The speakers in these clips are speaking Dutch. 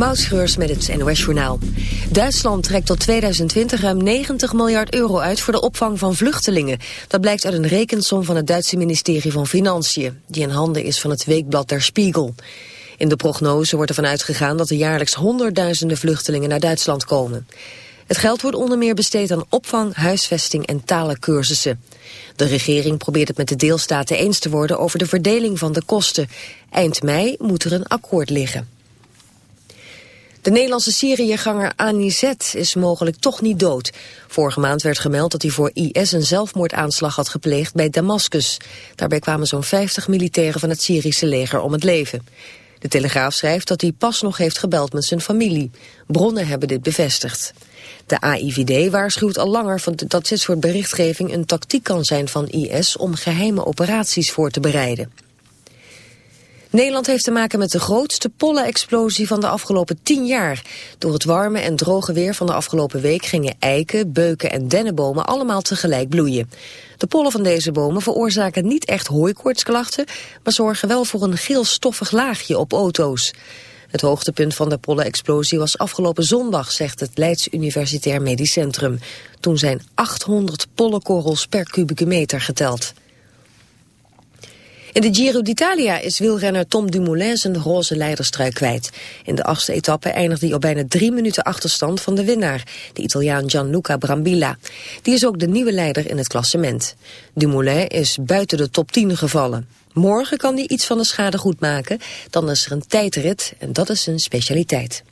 Moutschreurs met het NOS Journaal. Duitsland trekt tot 2020 ruim 90 miljard euro uit voor de opvang van vluchtelingen. Dat blijkt uit een rekensom van het Duitse ministerie van Financiën, die in handen is van het weekblad Der Spiegel. In de prognose wordt ervan uitgegaan dat er jaarlijks honderdduizenden vluchtelingen naar Duitsland komen. Het geld wordt onder meer besteed aan opvang, huisvesting en talencursussen. De regering probeert het met de deelstaten eens te worden over de verdeling van de kosten. Eind mei moet er een akkoord liggen. De Nederlandse Syriëganger Anizet is mogelijk toch niet dood. Vorige maand werd gemeld dat hij voor IS een zelfmoordaanslag had gepleegd bij Damascus. Daarbij kwamen zo'n 50 militairen van het Syrische leger om het leven. De Telegraaf schrijft dat hij pas nog heeft gebeld met zijn familie. Bronnen hebben dit bevestigd. De AIVD waarschuwt al langer dat dit soort berichtgeving een tactiek kan zijn van IS om geheime operaties voor te bereiden. Nederland heeft te maken met de grootste pollenexplosie van de afgelopen tien jaar. Door het warme en droge weer van de afgelopen week gingen eiken, beuken en dennenbomen allemaal tegelijk bloeien. De pollen van deze bomen veroorzaken niet echt hooikoortsklachten, maar zorgen wel voor een geel stoffig laagje op auto's. Het hoogtepunt van de pollenexplosie was afgelopen zondag, zegt het Leids Universitair Medisch Centrum. Toen zijn 800 pollenkorrels per kubieke meter geteld. In de Giro d'Italia is wielrenner Tom Dumoulin zijn roze leiderstrui kwijt. In de achtste etappe eindigde hij op bijna drie minuten achterstand van de winnaar, de Italiaan Gianluca Brambilla. Die is ook de nieuwe leider in het klassement. Dumoulin is buiten de top 10 gevallen. Morgen kan hij iets van de schade goed maken. Dan is er een tijdrit en dat is zijn specialiteit.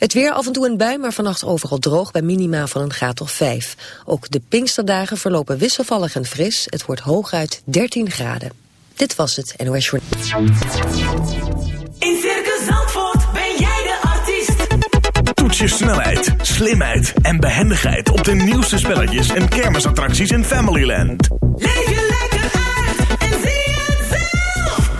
Het weer af en toe een bui, maar vannacht overal droog bij minima van een graad of 5. Ook de Pinksterdagen verlopen wisselvallig en fris. Het wordt hooguit 13 graden. Dit was het NOS Journal. In Circus Zandvoort ben jij de artiest. Toets je snelheid, slimheid en behendigheid op de nieuwste spelletjes en kermisattracties in Familyland. Leef je lekker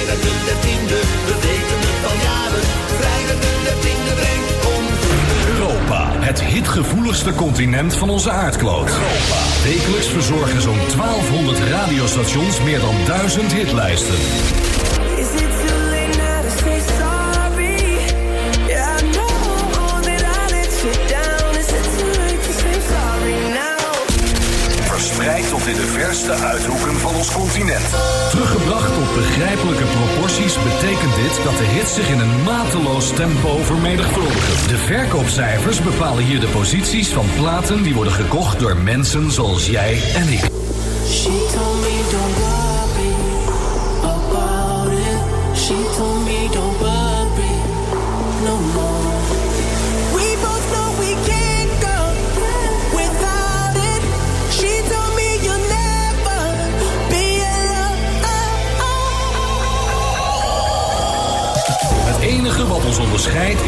Vrijdag de dertiende, we weten het al jaren. Vrijdag de dertiende brengt ongeluk. Europa, het hitgevoeligste continent van onze aardkloot. Wekelijks verzorgen zo'n 1200 radiostations meer dan 1000 hitlijsten. Ons continent. Teruggebracht tot begrijpelijke proporties betekent dit dat de hits zich in een mateloos tempo vermenigvuldigen. De verkoopcijfers bepalen hier de posities van platen die worden gekocht door mensen zoals jij en ik.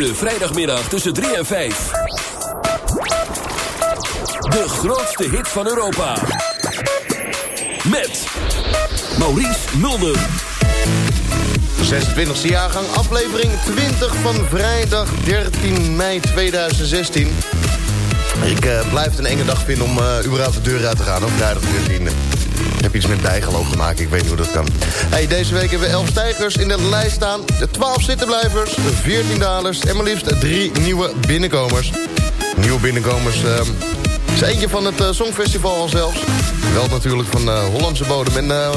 Vrijdagmiddag tussen 3 en 5. De grootste hit van Europa. Met Maurice Mulder. 26e jaargang, aflevering 20 van vrijdag 13 mei 2016. Ik eh, blijf een enge dag vinden om uh, überhaupt de deur uit te gaan op vrijdag 13. Ik heb iets met bijgeloof te maken, ik weet niet hoe dat kan. Hey, deze week hebben we 11 stijgers in de lijst staan. 12 zittenblijvers, 14 dalers en maar liefst 3 nieuwe binnenkomers. Nieuwe binnenkomers uh, is eentje van het uh, Songfestival al zelfs. Wel natuurlijk van Hollandse bodem. En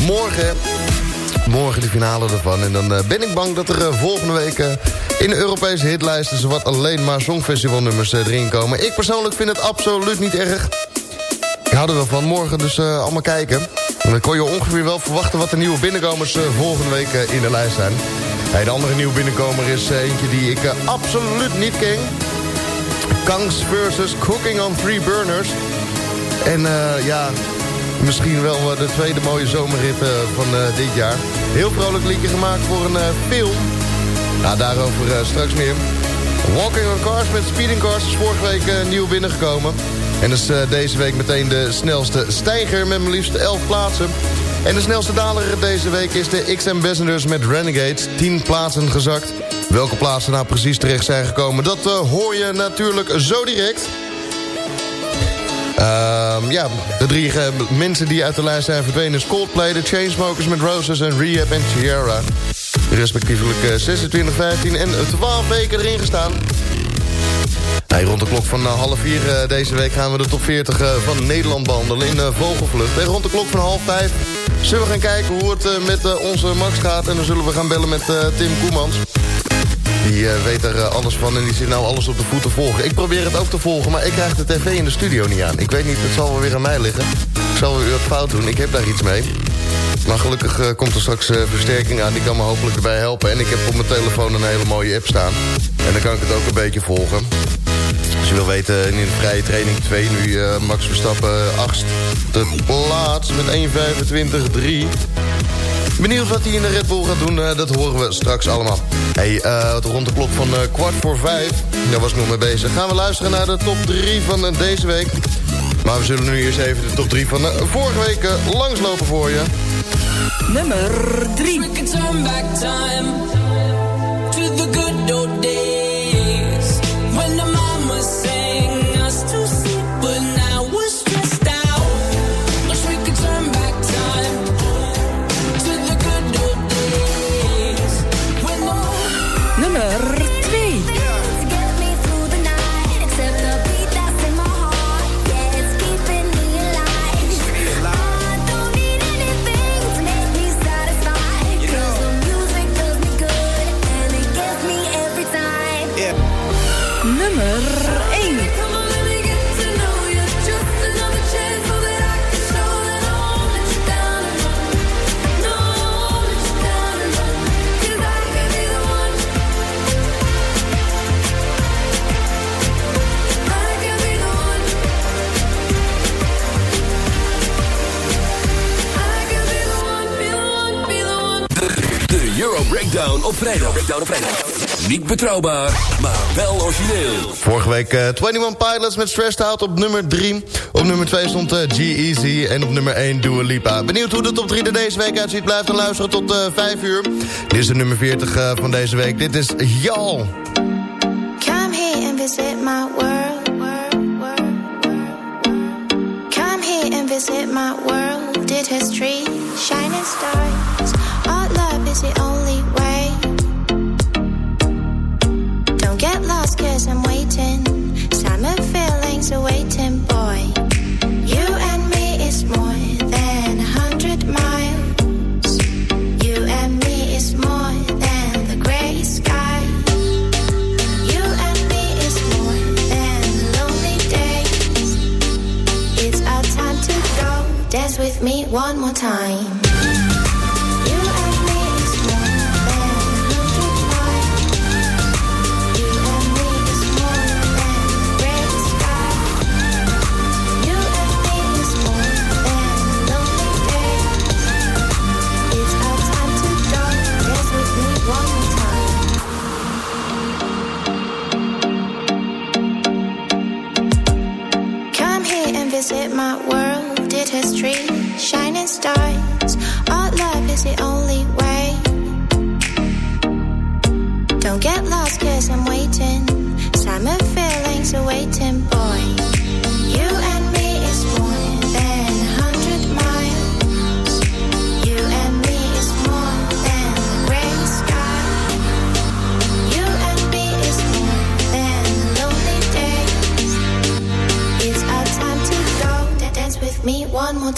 morgen, morgen de finale ervan. En dan ben ik bang dat er volgende week in de Europese hitlijsten... zowat alleen maar Songfestivalnummers erin komen. Ik persoonlijk vind het absoluut niet erg. Ik hou er wel van. Morgen dus allemaal kijken. En dan kon je ongeveer wel verwachten wat de nieuwe binnenkomers volgende week in de lijst zijn. De andere nieuwe binnenkomer is eentje die ik absoluut niet ken. Kangs versus Cooking on Three Burners. En ja, misschien wel de tweede mooie zomerrit van dit jaar. Heel vrolijk liedje gemaakt voor een film. Nou, daarover straks meer. Walking on Cars met Speeding Cars is vorige week nieuw binnengekomen. En is deze week meteen de snelste stijger met maar liefst 11 plaatsen. En de snelste daler deze week is de X-Ambassadors met Renegades. 10 plaatsen gezakt. Welke plaatsen nou precies terecht zijn gekomen, dat hoor je natuurlijk zo direct. Uh, ja, de drie mensen die uit de lijst zijn verdwenen is Coldplay, de Chainsmokers met Roses en Rehab en Sierra. Respectievelijk 26, eh, 15 en 12 weken erin gestaan. Hey, rond de klok van half vier deze week gaan we de top 40 van Nederland behandelen in Vogelvlucht. En rond de klok van half vijf zullen we gaan kijken hoe het met onze Max gaat. En dan zullen we gaan bellen met Tim Koemans. Die weet er alles van en die zit nou alles op de voet te volgen. Ik probeer het ook te volgen, maar ik krijg de tv in de studio niet aan. Ik weet niet, het zal wel weer aan mij liggen. Ik zal weer wat fout doen, ik heb daar iets mee. Maar gelukkig uh, komt er straks versterking aan, die kan me hopelijk erbij helpen. En ik heb op mijn telefoon een hele mooie app staan. En dan kan ik het ook een beetje volgen. Als je wil weten, in de vrije training 2 nu Max Verstappen 8e plaats met 1.25.3. Benieuwd wat hij in de Red Bull gaat doen, dat horen we straks allemaal. Hey, rond de klok van kwart voor vijf, daar was ik nog mee bezig. Gaan we luisteren naar de top 3 van deze week. Maar we zullen nu eerst even de top 3 van vorige week langslopen voor je. Nummer 3. Breakdown op vrijdag. Breakdown op vrijdag. Niet betrouwbaar, maar wel origineel. Vorige week uh, 21 Pilots met Stressed Out op nummer 3. Op nummer 2 stond uh, G-Eazy en op nummer 1 Dua Lipa. Benieuwd hoe de top 3 er deze week uitziet? Blijf dan luisteren tot uh, 5 uur. Dit is de nummer 40 uh, van deze week. Dit is Jal. Come here and visit my world. world, world, world. Come here and visit my world. Did history, shining stars. Our love is the only one more time.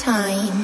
Time.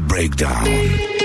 Breakdown.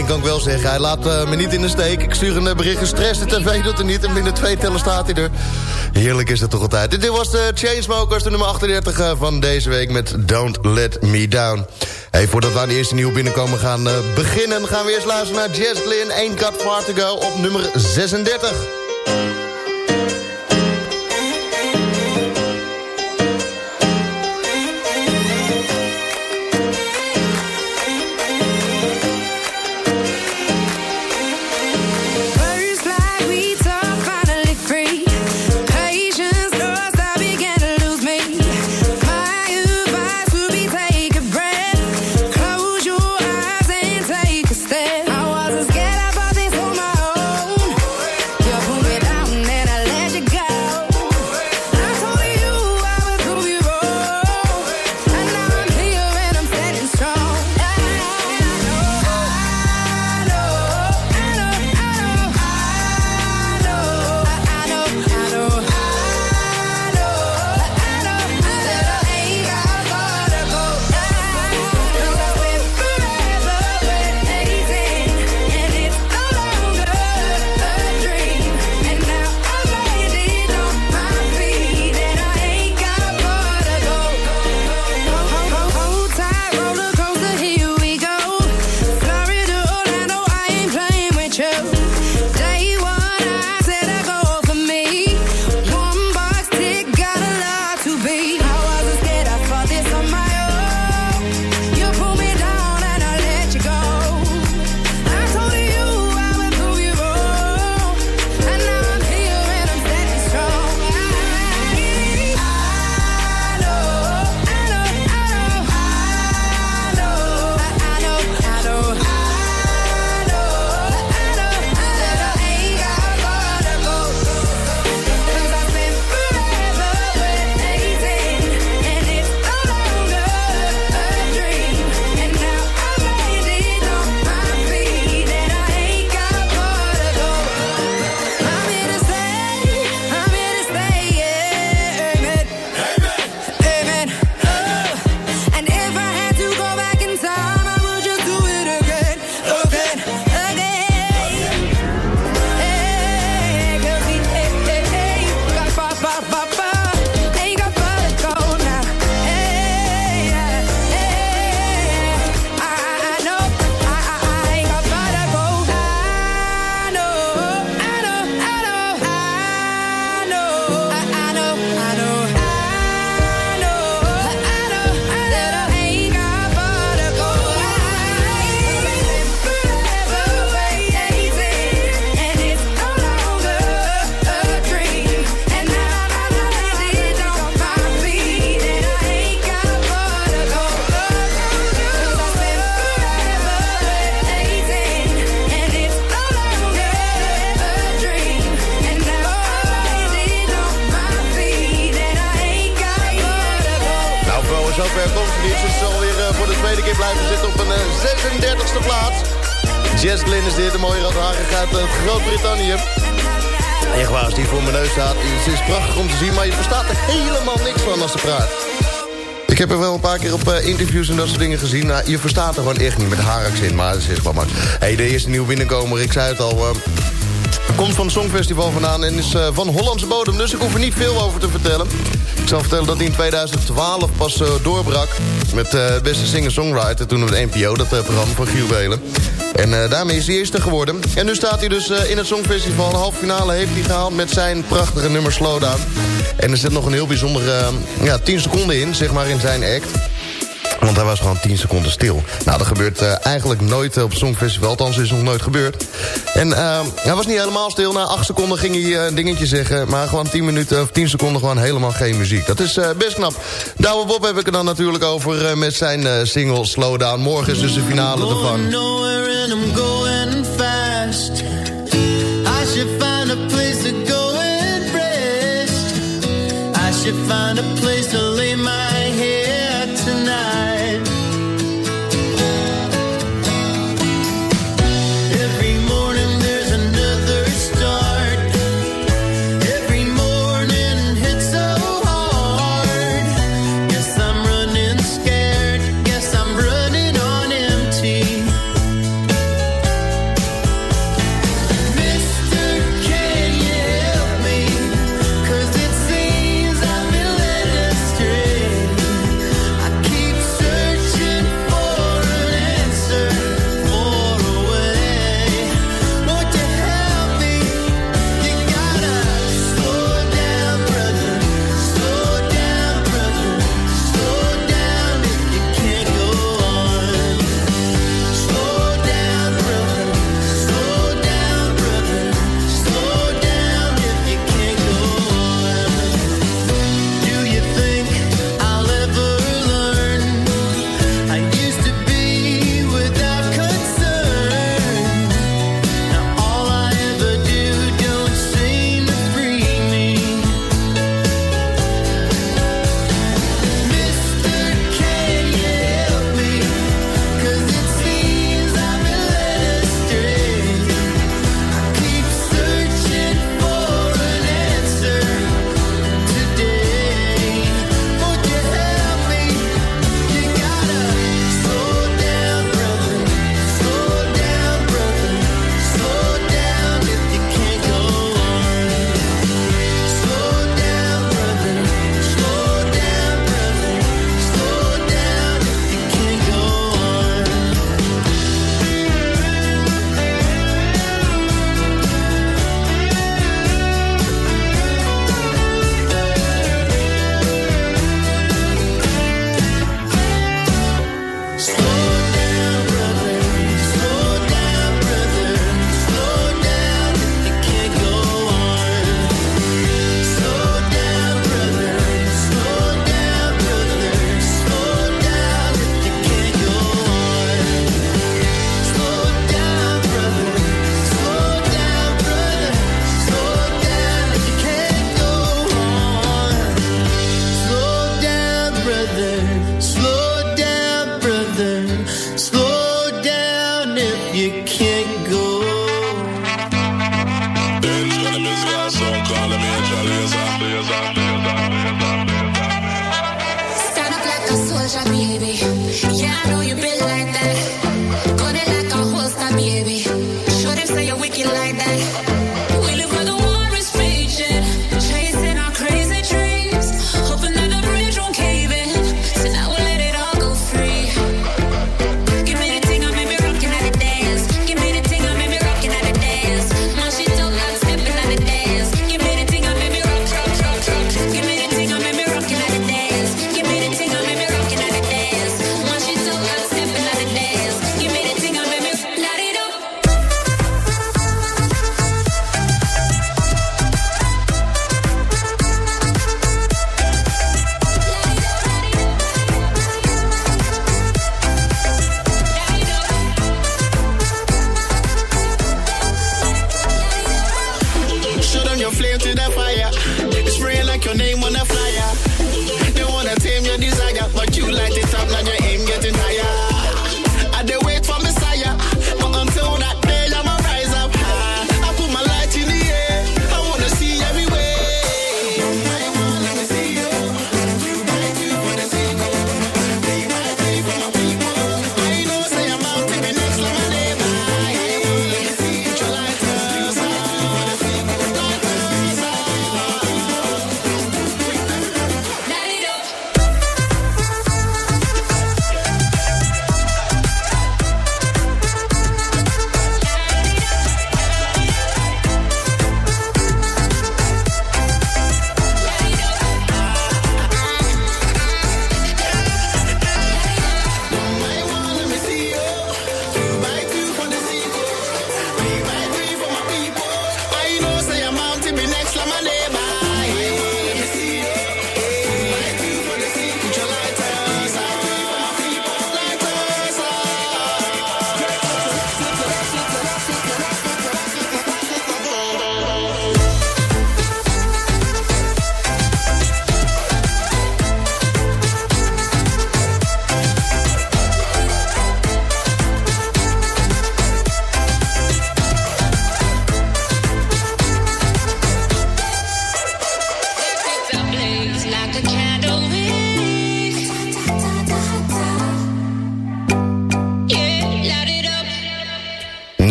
Ding kan ik wel zeggen. Hij laat eh, me niet in de steek. Ik stuur een eh, bericht gestrest. De tv doet er niet. En binnen twee tellen staat hij er. Heerlijk is het toch altijd. Dit was de Chainsmokers, de nummer 38 eh, van deze week met Don't Let Me Down. Hey, voordat we aan de eerste nieuw binnenkomen gaan eh, beginnen... gaan we eerst luisteren naar Jazz Glynn, 1 Cut Far To Go op nummer 36. Verstaat er helemaal niks van als ze praat. Ik heb er wel een paar keer op eh, interviews en dat soort dingen gezien. Nou, je verstaat er gewoon echt niet met haar accent, maar dat is gewoon maar. Hey, de eerste nieuwe binnenkomer, ik zei het al... eh, komt van het Songfestival vandaan en is eh, van Hollandse bodem. Dus ik hoef er niet veel over te vertellen. Ik zal vertellen dat hij in 2012 pas doorbrak... met het beste singer-songwriter, toen op de NPO, dat programma van Giel Belen. En daarmee is hij eerste geworden. En nu staat hij dus in het Songfestival. De halve finale heeft hij gehaald met zijn prachtige nummer Slowdown. En er zit nog een heel bijzondere eh, ja, 10 seconden in, zeg maar, in zijn act. Want hij was gewoon 10 seconden stil. Nou, dat gebeurt eh, eigenlijk nooit op Songfestival. Althans, is nog nooit gebeurd. En eh, hij was niet helemaal stil. Na 8 seconden ging hij eh, een dingetje zeggen. Maar gewoon 10 minuten of 10 seconden gewoon helemaal geen muziek. Dat is eh, best knap. Douwe Bob heb ik er dan natuurlijk over met zijn single Slowdown. Morgen is dus de finale ervan. Going nowhere and I'm going fast. A place to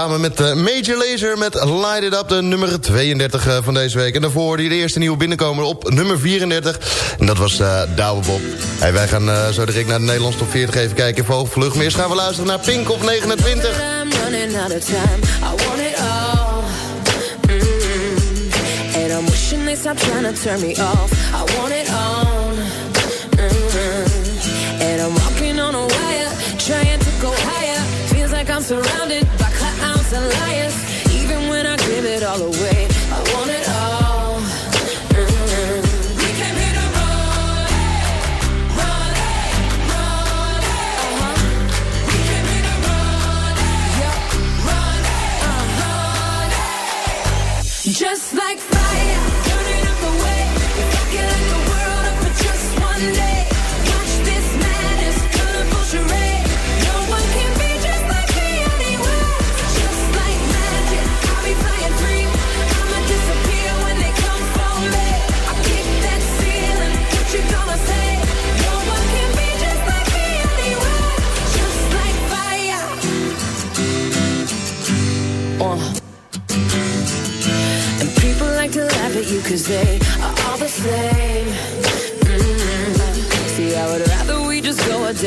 samen met uh, Major Lazer met Light It Up, de nummer 32 uh, van deze week. En daarvoor die de eerste nieuwe binnenkomer op nummer 34. En dat was uh, Bob. Hey, wij gaan uh, zo direct naar de Nederlandse top 40 even kijken in vogelvlucht. Maar eerst gaan we luisteren naar Pink op 29. I'm running out of time. I want it all. Mm. And I'm wishing they stop trying to turn me off. I want it all. Mm. And I'm walking on a trying to go higher. Feels like I'm surrounded by liars. Even when I give it all away,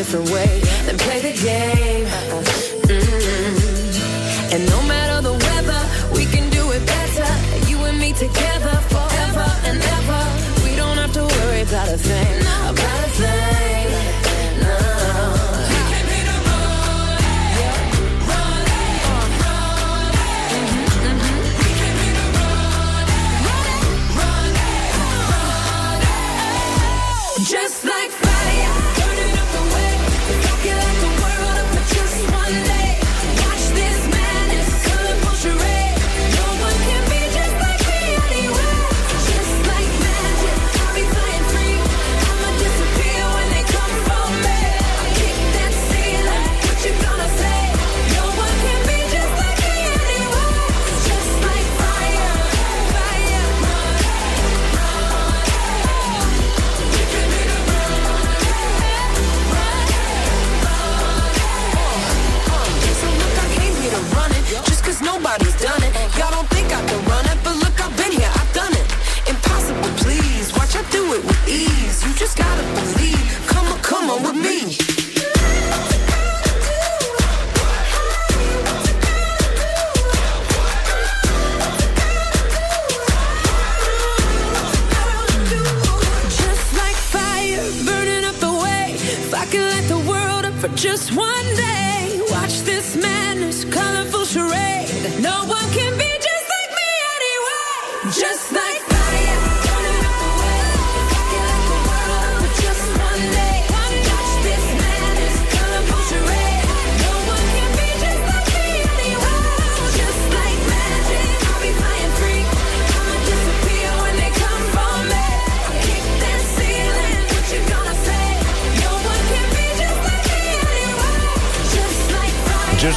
different way than play the game.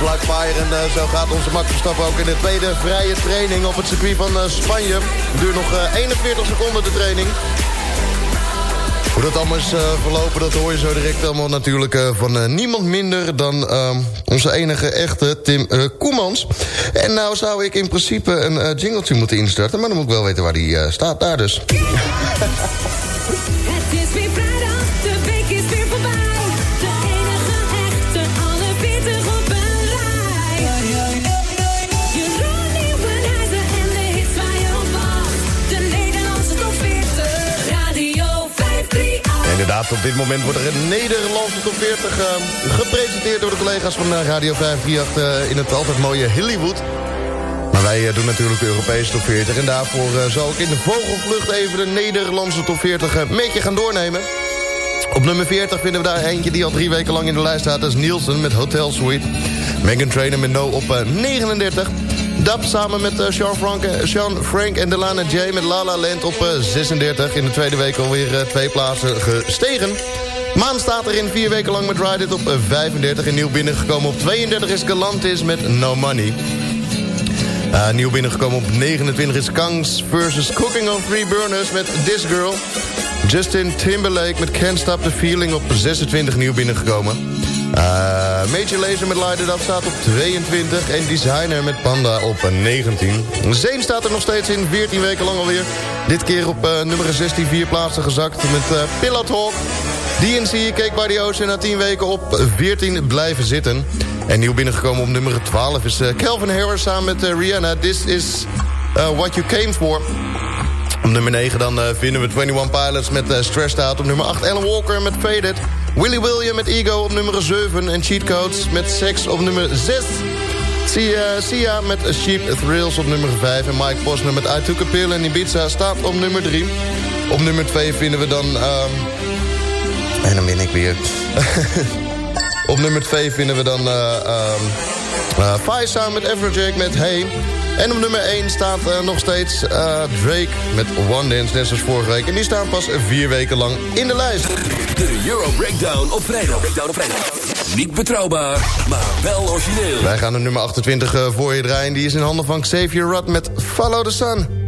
Like fire. En eh, zo gaat onze Max Verstappen ook in de tweede vrije training op het circuit van eh, Spanje. Duurt nog eh, 41 seconden de training. Hoe dat allemaal is eh, verlopen, dat hoor je zo direct allemaal natuurlijk eh, van eh, niemand minder dan ehm, onze enige echte Tim eh, Koemans. En nou zou ik in principe een eh, jingletje moeten instarten, maar dan moet ik wel weten waar die eh, staat. Daar dus. Op dit moment wordt er een Nederlandse top 40 eh, gepresenteerd door de collega's van eh, Radio 538 eh, in het altijd mooie Hollywood. Maar wij doen natuurlijk de Europese top 40 en daarvoor zal ik in de vogelvlucht even de Nederlandse top 40 een beetje gaan doornemen. Op nummer 40 vinden we daar eentje die al drie weken lang in de lijst staat. Dat is Nielsen met Hotel Suite. Megan Trainer met No op eh, 39. Dab samen met eh, Sean, Frank, eh, Frank en Delana J met La La Land op eh, 36. In de tweede week alweer eh, twee plaatsen gestegen. Maan staat erin vier weken lang met Ride It op eh, 35. En nieuw binnengekomen op 32 is Galantis met No Money. Nieuw binnengekomen op 29 is Kangs versus Cooking on Three Burners met This Girl. Justin Timberlake met Can't Stop the Feeling op 26 nieuw binnengekomen. Uh, Major Lazer met Up staat op 22. En Designer met Panda op 19. Zeen staat er nog steeds in, 14 weken lang alweer. Dit keer op uh, nummer 16, vier plaatsen gezakt met uh, Pillow Talk. DNC, Cake by the Ocean, na 10 weken op 14 blijven zitten. En nieuw binnengekomen op nummer 12 is uh, Calvin Harris samen met Rihanna. This is What You Came For. Op nummer 9 dan vinden we 21 Pilots met Stressed Out. Op nummer 8 Alan Walker met Faded. Willy William met Ego op nummer 7. En Cheat Codes met Sex op nummer 6. Sia, Sia met Sheep Thrills op nummer 5. En Mike Posner met I Took a Pill en Ibiza staat op nummer 3. Op nummer 2 vinden we dan... Um... En dan ben ik weer. op nummer 2 vinden we dan... Uh, um... uh, Faisa met Everjack met Hey... En op nummer 1 staat uh, nog steeds uh, Drake met One Dance, net zoals vorige week. En die staan pas vier weken lang in de lijst. De Euro Breakdown op vrijdag. Breakdown op vrijdag. Niet betrouwbaar, maar wel origineel. Wij gaan de nummer 28 uh, voor je draaien. Die is in handen van Xavier Rudd met Follow the Sun.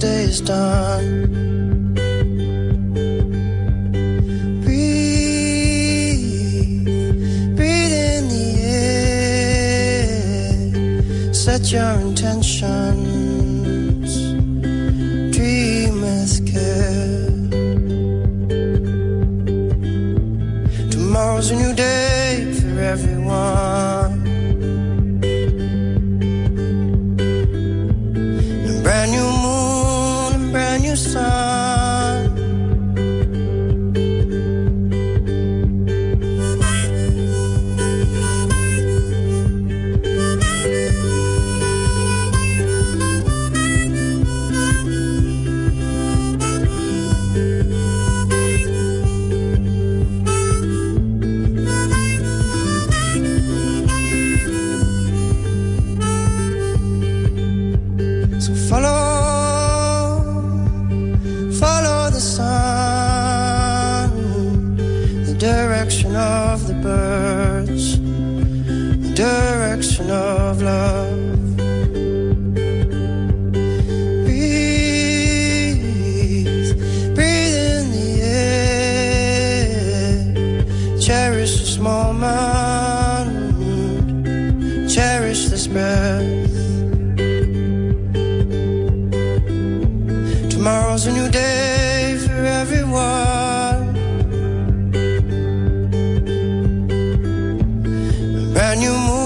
day is done. Breathe, breathe in the air. Set your A new moon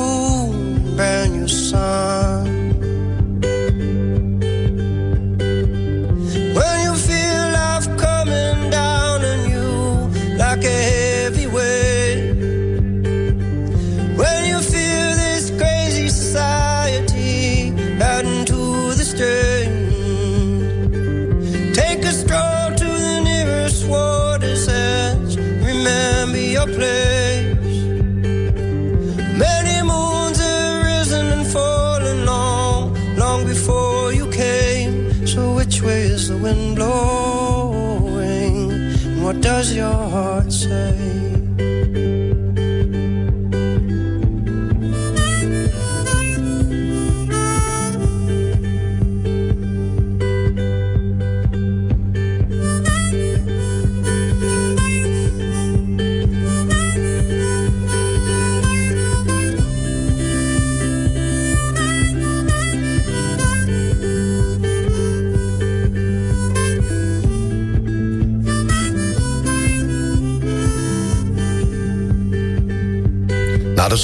Nou, de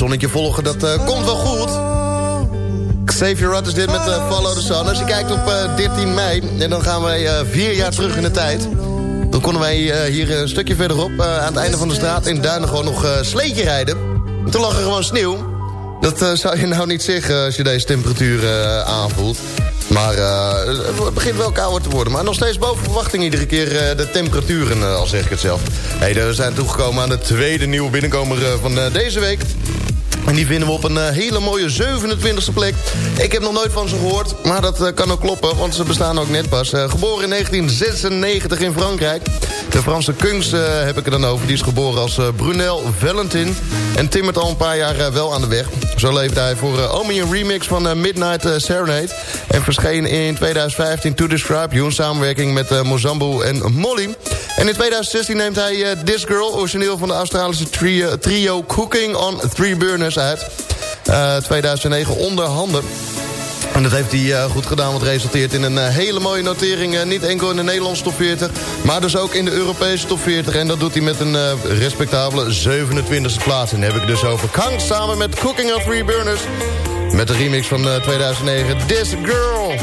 zonnetje volgen, dat uh, komt wel goed. Xavier Rudd is dit met uh, Follow the Sun. Als je kijkt op uh, 13 mei, en dan gaan wij uh, vier jaar terug in de tijd. Dan konden wij hier een stukje verderop, aan het einde van de straat... in Duinen gewoon nog sleetje rijden. En toen lag er gewoon sneeuw. Dat zou je nou niet zeggen als je deze temperatuur aanvoelt. Maar het begint wel kouder te worden. Maar nog steeds boven verwachting iedere keer de temperaturen, al zeg ik het zelf. Hey, we zijn toegekomen aan de tweede nieuwe binnenkomer van deze week. En die vinden we op een uh, hele mooie 27e plek. Ik heb nog nooit van ze gehoord, maar dat uh, kan ook kloppen, want ze bestaan ook net pas. Uh, geboren in 1996 in Frankrijk. De Franse kunst heb ik er dan over. Die is geboren als Brunel Valentin. En timmert al een paar jaar wel aan de weg. Zo leefde hij voor Omi een remix van Midnight Serenade. En verscheen in 2015 To Describe You... in samenwerking met Mozambo en Molly. En in 2016 neemt hij This Girl... origineel van de Australische trio, trio Cooking on Three Burners uit. 2009 onder handen. En dat heeft hij uh, goed gedaan, wat resulteert in een uh, hele mooie notering. Uh, niet enkel in de Nederlandse top 40, maar dus ook in de Europese top 40. En dat doet hij met een respectabele 27e plaats. En heb ik dus over Kang samen met Cooking on Three Burners. Met de remix van 2009, This Girl.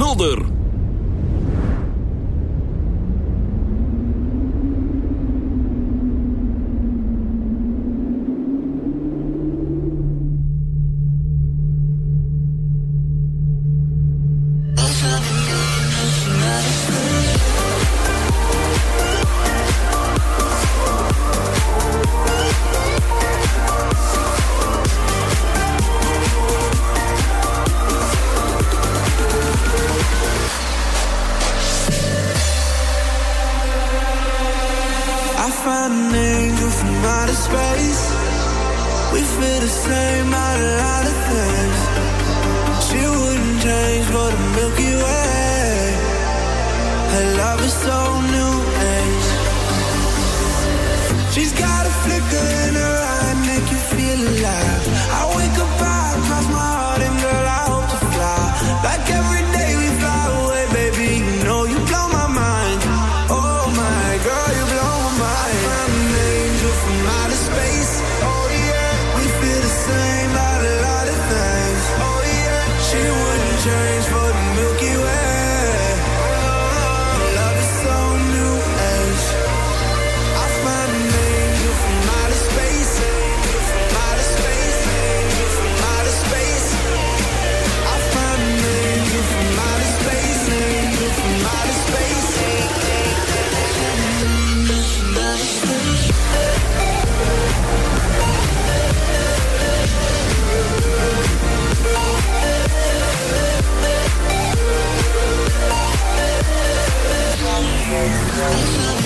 Mulder. Listen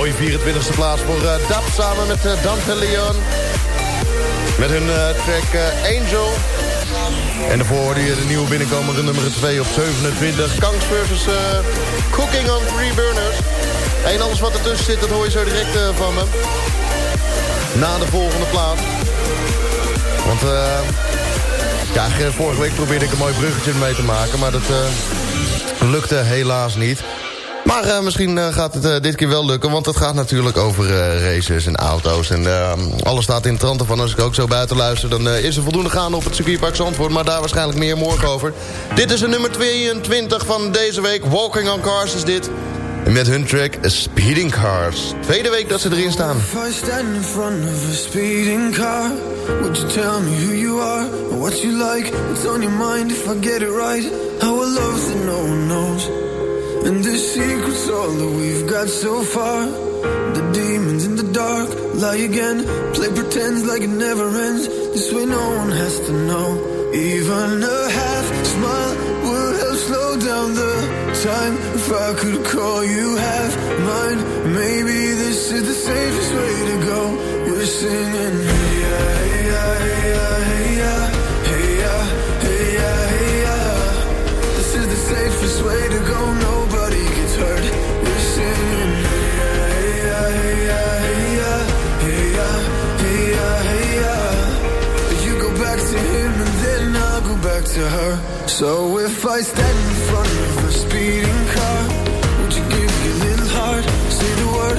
Mooie 24e plaats voor uh, Dap samen met uh, Dante Leon. Met hun eh, track eh, Angel. En daarvoor de nieuwe binnenkomer nummer 2 op 27. Kanks versus eh, Cooking on Three Burners. En alles wat ertussen zit, dat hoor je zo direct eh, van me. Na de volgende plaat. Want eh ja, vorige week probeerde ik een mooi bruggetje mee te maken. Maar dat eh, lukte helaas niet. Maar eh, misschien eh, gaat het eh, dit keer wel lukken. Want het gaat natuurlijk over races en auto's. En eh, alles staat in trant van. Als ik ook zo buiten luister, dan is er voldoende gaan op het circuitpark Zandvoort. Maar daar waarschijnlijk meer morgen over. Dit is de nummer 22 van deze week. Walking on Cars is dit. En met hun track Speeding Cars. Tweede week dat ze erin staan. If I stand in front of a speeding car, what you like, what's on your mind if I get it right? How love and the secret's all that we've got so far. The demons in the dark lie again, play pretends like it never ends. This way no one has to know. Even a half smile would help slow down the time. If I could call you half mine, maybe this is the safest way to go. We're singing, hey ya, hey ya, safest way to go. Nobody gets hurt. We're singing, hey hey hey hey hey hey. You go back to him and then I'll go back to her. So if I stand in front of a speeding car, would you give your little heart? Say the word,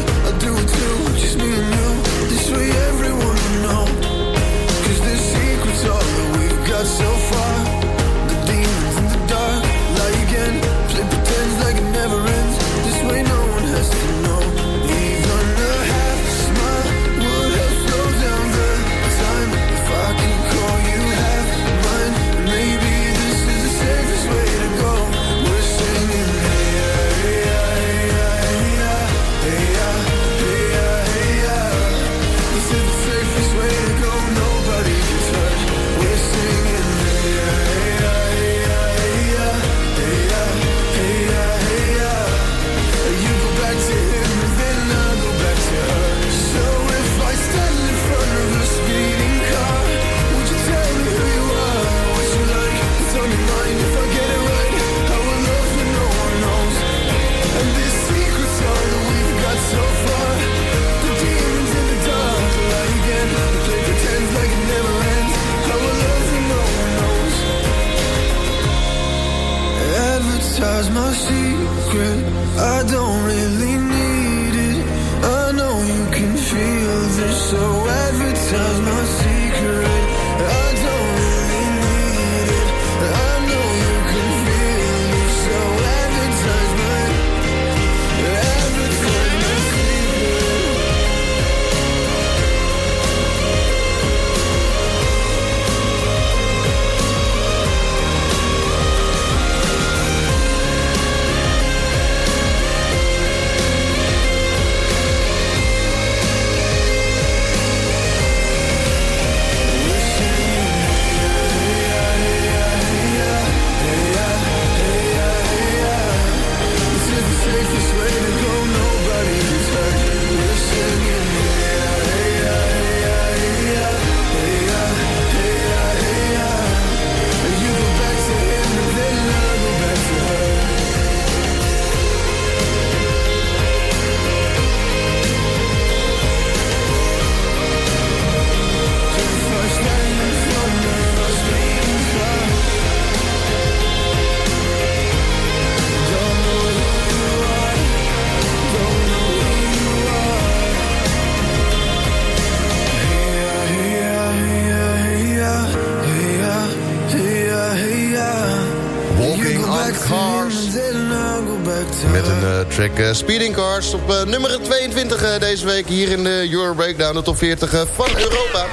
Speeding Cars op eh, nummer 22 eh, deze week hier in de Euro Breakdown, de top 40 eh, van Europa.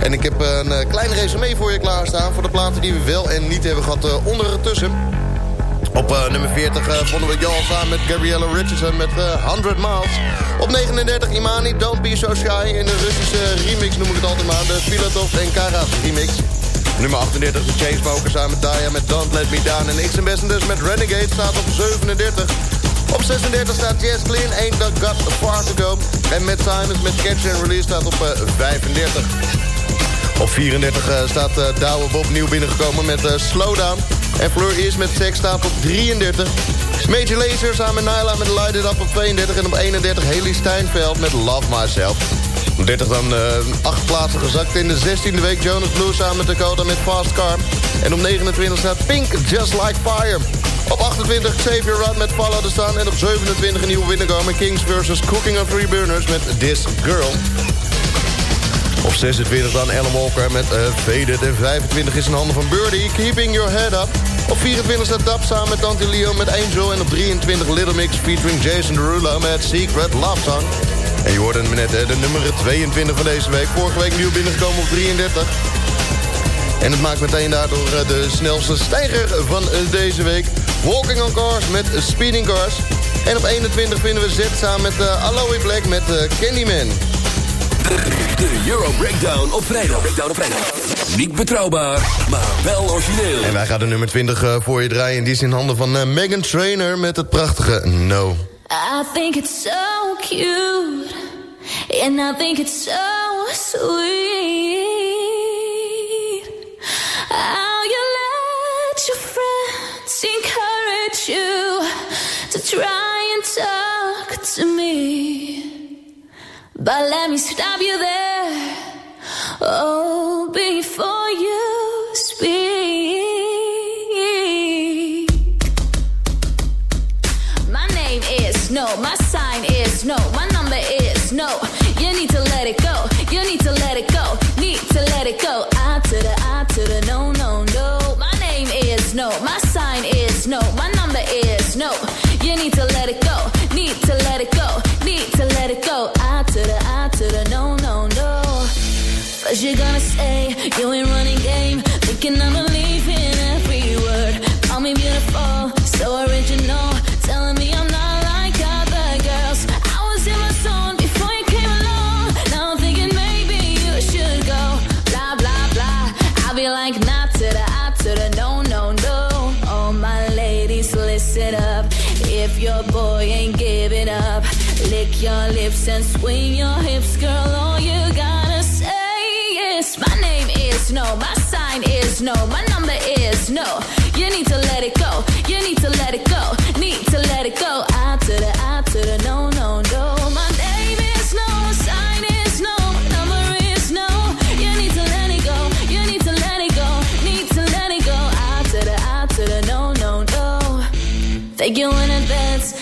En ik heb een klein resume voor je klaarstaan voor de platen die we wel en niet hebben gehad eh, ondertussen. Op nummer 40 eh, vonden we Jal samen met Gabriella Richardson met eh, 100 Miles. Op 39 Imani, Don't Be So Shy in de Russische remix noem ik het altijd maar. De Filatov en Karas remix. Nummer 38 de Chainsmokers samen met Daya met Don't Let Me Down. En X Ambassadors met Renegade staat op 37. Op 36 staat Jess Clean, Ain't That Got Far To Go. En Matt Simons met Catch and Release staat op eh, 35. Op 34 eh, staat uh, Douwe Bob nieuw binnengekomen met eh, Slowdown. En Fleur is met Sex staat op 33. Major Lazer samen met Nyla met Light It Up op 32. En op 31 Haley Steinfeld met Love Myself. Op 30 dan eh, acht plaatsen gezakt in de 16e week. Jonas Blue samen met Dakota met Fast Car. En op 29 staat Pink Just Like Fire. Op 28 Xavier Rudd met the Sun. En op 27 een nieuwe binnenkomen Kings vs. Cooking on Three Burners met This Girl. Op 26 dan Ellen Walker met uh, Faded. En 25 is in handen van Birdie, Keeping Your Head Up. Op 24 staat Dab samen met Dante Leo met Angel. En op 23 Little Mix featuring Jason Derulo met Secret Love Song. En je hoorde net, de nummer 22 van deze week. Vorige week nieuw binnengekomen op 33. En het maakt meteen daardoor eh, de snelste stijger van eh, deze week. Walking on Cars met Speeding Cars. En op 21 vinden we Z samen met uh, Aloe Black met uh, Candyman. De Euro Breakdown op vrijdag. Breakdown op vrijdag. Niet betrouwbaar, maar wel origineel. En wij gaan de nummer 20 uh, voor je draaien. En die is in handen van uh, Megan Trainer met het prachtige No. I think it's so cute. And I think it's so sweet. How you let your friends encourage you to try and talk to me. But let me stop you there. Oh, before you speak. My name is no, my sign is no, you ain't running game, thinking I'm believing every word. Call me beautiful, so original, telling me I'm not like other girls. I was in my zone before you came along. Now I'm thinking maybe you should go. Blah blah blah. I'll be like not to the I to the no no no. All my ladies, listen up. If your boy ain't giving up, lick your lips and swing your hips, girl. All you gotta is no, my sign is no, my number is no. You need to let it go. You need to let it go. Need to let it go. I to the I to the no no no. My name is no, sign is no, my number is no. You need to let it go. You need to let it go. Need to let it go. I to the I to the no no no. Take you in advance.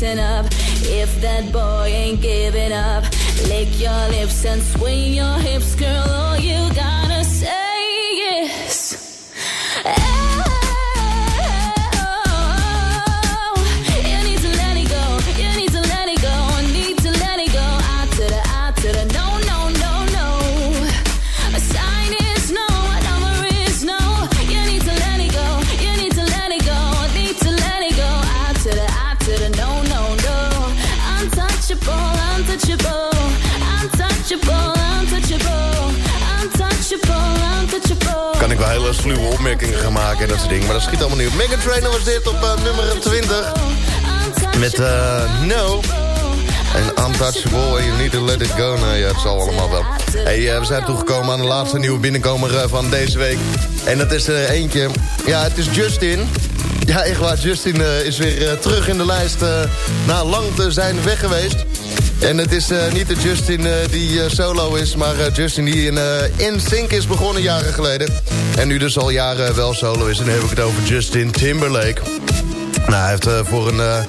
listen up. If that boy ain't giving up, lick your lips and swing your hips, girl. All you gotta Eh, No. En Untouchable en You Need To Let It Go. Nou ja, het zal allemaal wel. Hey, eh, we zijn toegekomen aan de laatste nieuwe binnenkomer eh, van deze week. En dat is er eentje. Ja, het is Justin. Ja, echt waar. Justin is weer terug in de lijst na lang te zijn weg geweest. En het is niet de Justin die solo is, maar Justin die in In Sync is begonnen jaren geleden. En nu dus al jaren wel solo is. En dan heb ik het over Justin Timberlake. Nou, hij heeft voor een,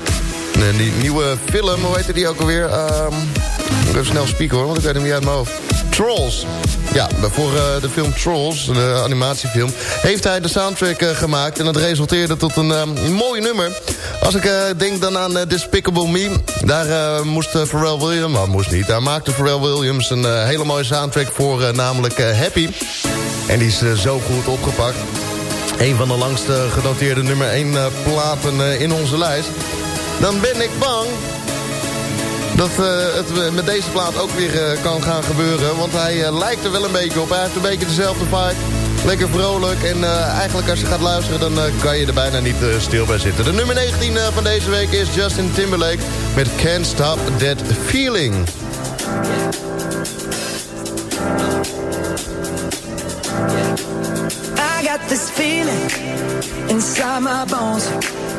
een nie- nieuwe film, hoe heette die ook alweer? Ehm moet ik even snel spieken hoor, want ik weet hem niet uit mijn hoofd. Trolls. Ja, voor eh, de film Trolls, de animatiefilm, heeft hij de soundtrack eh, gemaakt. En dat resulteerde tot een eh, mooi nummer. Als ik eh, denk dan aan eh, Despicable Me, daar eh, moest eh, Pharrell Williams, maar moest niet, daar maakte Pharrell Williams een eh, hele mooie soundtrack voor, eh, namelijk eh, Happy. En die is eh, zo goed opgepakt. Een van de langste genoteerde nummer 1 eh, platen eh, in onze lijst. Dan ben ik bang dat eh, het met deze plaat ook weer eh, kan gaan gebeuren. Want hij eh, lijkt er wel een beetje op. Hij heeft een beetje dezelfde vibe. Lekker vrolijk. En eigenlijk als je gaat luisteren, dan kan je er bijna niet stil bij zitten. De nummer 19 eh, van deze week is Justin Timberlake met Can't Stop That Feeling. I got this feeling inside my bones.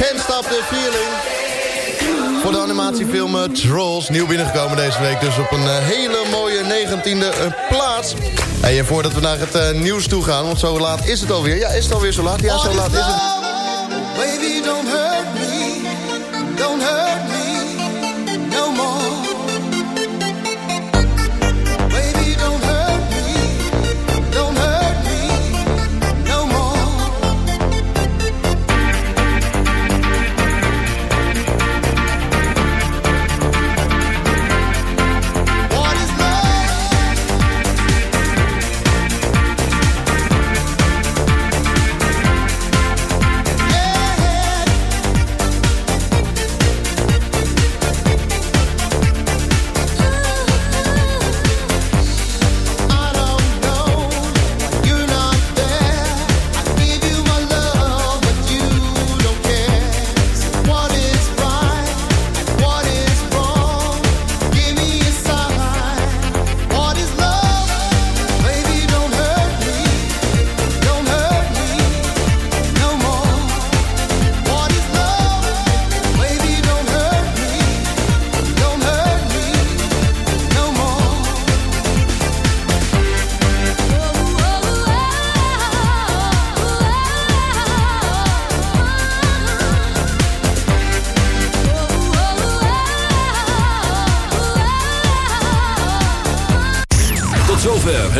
Can't Stop the Feeling. Voor de animatiefilm eh, Trolls. Nieuw binnengekomen deze week. Dus op een eh, hele mooie 19e eh, plaats. En voordat we naar het nieuws toe gaan. Want zo laat is het alweer. Ja, is het alweer zo laat? Ja, zo laat is het.